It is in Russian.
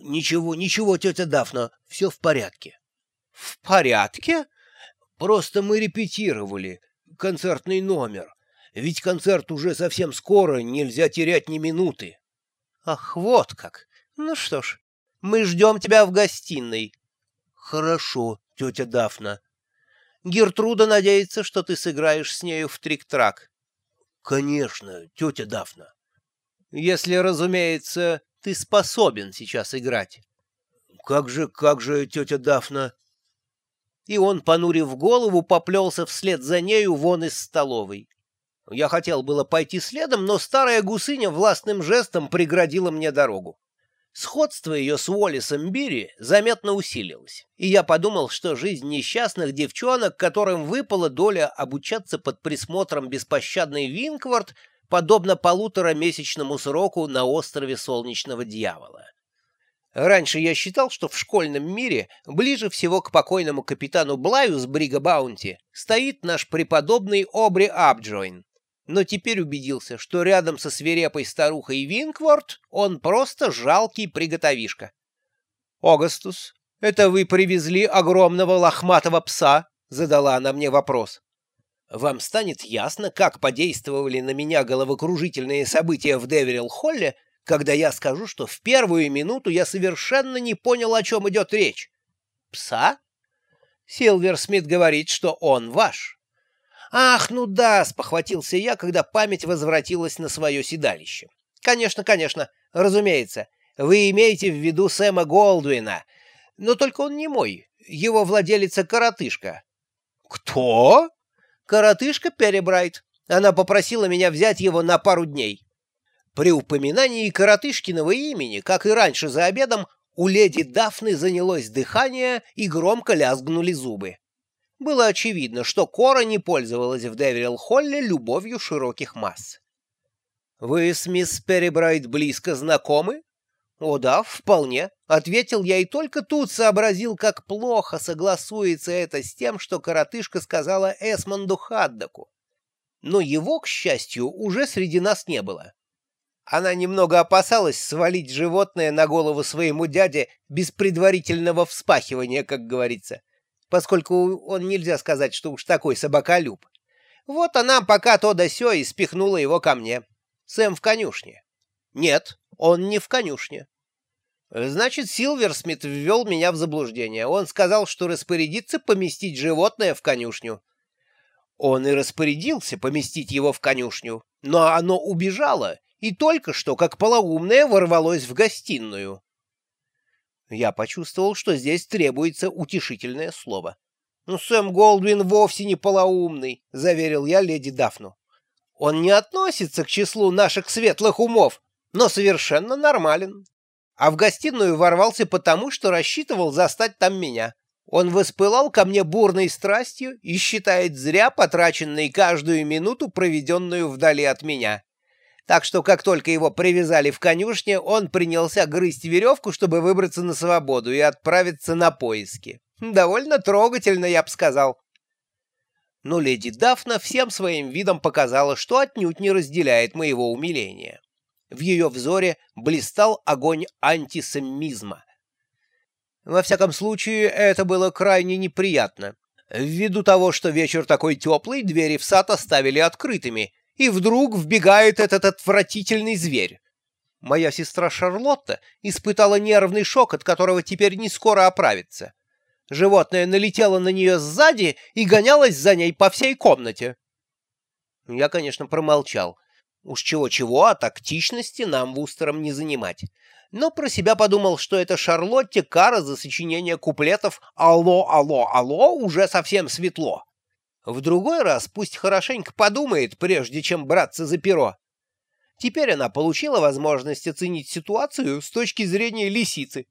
Ничего, ничего, тетя Дафна, все в порядке. В порядке? Просто мы репетировали концертный номер. Ведь концерт уже совсем скоро, нельзя терять ни минуты. Ах, вот как. Ну что ж, мы ждем тебя в гостиной. Хорошо, тетя Дафна. Гертруда надеется, что ты сыграешь с нею в трик-трак. Конечно, тетя Дафна. Если, разумеется, ты способен сейчас играть. Как же, как же, тетя Дафна? И он, понурив голову, поплелся вслед за нею вон из столовой. Я хотел было пойти следом, но старая гусыня властным жестом преградила мне дорогу. Сходство ее с Уоллесом Бири заметно усилилось, и я подумал, что жизнь несчастных девчонок, которым выпала доля обучаться под присмотром беспощадной Винквард, подобно полуторамесячному сроку на острове Солнечного Дьявола. Раньше я считал, что в школьном мире ближе всего к покойному капитану Блаю с Брига Баунти стоит наш преподобный Обри Абджойн, но теперь убедился, что рядом со свирепой старухой Винкворт он просто жалкий приготовишка. «Огастус, это вы привезли огромного лохматого пса?» — задала она мне вопрос. «Вам станет ясно, как подействовали на меня головокружительные события в Деверилл-Холле, когда я скажу, что в первую минуту я совершенно не понял, о чем идет речь. Пса? Силвер Смит говорит, что он ваш». «Ах, ну да!» — спохватился я, когда память возвратилась на свое седалище. «Конечно, конечно, разумеется. Вы имеете в виду Сэма Голдуина. Но только он не мой. Его владелица коротышка». «Кто?» «Коротышка Перебрайт. Она попросила меня взять его на пару дней». При упоминании коротышкиного имени, как и раньше за обедом, у леди Дафны занялось дыхание и громко лязгнули зубы. Было очевидно, что Кора не пользовалась в Деверилл-Холле любовью широких масс. «Вы с мисс Перебрайт близко знакомы?» «О да, вполне», — ответил я и только тут сообразил, как плохо согласуется это с тем, что коротышка сказала Эсмонду Хаддаку. Но его, к счастью, уже среди нас не было. Она немного опасалась свалить животное на голову своему дяде без предварительного вспахивания, как говорится поскольку он нельзя сказать, что уж такой собаколюб. Вот она пока то да сё и спихнула его ко мне. Сэм в конюшне. Нет, он не в конюшне. Значит, Силверсмит ввел меня в заблуждение. Он сказал, что распорядится поместить животное в конюшню. Он и распорядился поместить его в конюшню, но оно убежало, и только что, как полоумное, ворвалось в гостиную. Я почувствовал, что здесь требуется утешительное слово. «Ну, Сэм Голдвин вовсе не полоумный», — заверил я леди Дафну. «Он не относится к числу наших светлых умов, но совершенно нормален. А в гостиную ворвался потому, что рассчитывал застать там меня. Он воспылал ко мне бурной страстью и считает зря потраченной каждую минуту, проведенную вдали от меня так что как только его привязали в конюшне, он принялся грызть веревку, чтобы выбраться на свободу и отправиться на поиски. Довольно трогательно, я бы сказал. Но леди Дафна всем своим видом показала, что отнюдь не разделяет моего умиления. В ее взоре блистал огонь антисемизма. Во всяком случае, это было крайне неприятно. Ввиду того, что вечер такой теплый, двери в сад оставили открытыми — и вдруг вбегает этот отвратительный зверь. Моя сестра Шарлотта испытала нервный шок, от которого теперь не скоро оправится. Животное налетело на нее сзади и гонялось за ней по всей комнате. Я, конечно, промолчал. Уж чего-чего, а тактичности нам Вустером не занимать. Но про себя подумал, что это Шарлотте кара за сочинение куплетов «Алло, алло, алло, уже совсем светло». В другой раз пусть хорошенько подумает, прежде чем браться за перо. Теперь она получила возможность оценить ситуацию с точки зрения лисицы.